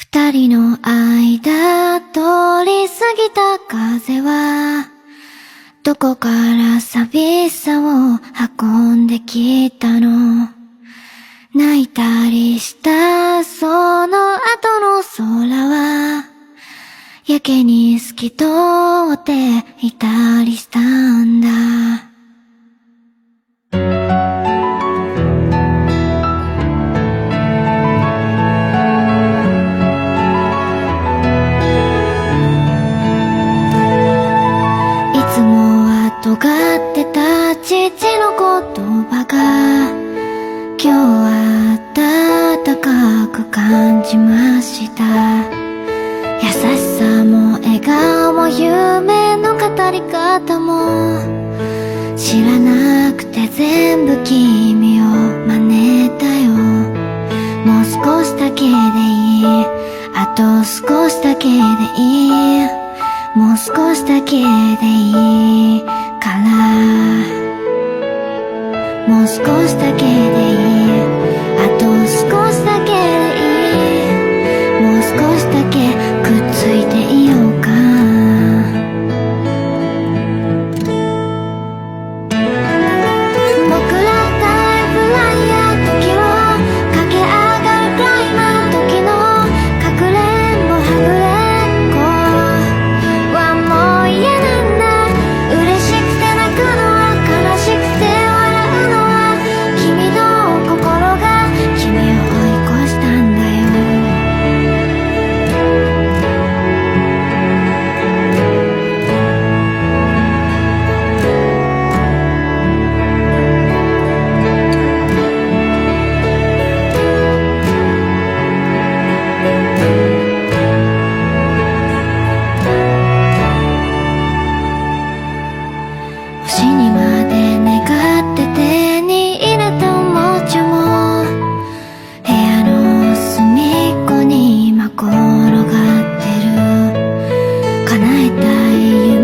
二人の間通り過ぎた風はどこから寂しさを運んできたの？泣いたりしたその後の空は？やけに透き通っていたりしたんだ。今日は暖かく感じました。優しさも笑顔も夢の語り方も。知らなくて全部君を真似たよ。もう少しだけでいい。あと少しだけでいい。もう少しだけでいいから。もう少しだけ星にまで願って手に入れたおもちゃも部屋の隅っこに今転がってる叶えたい夢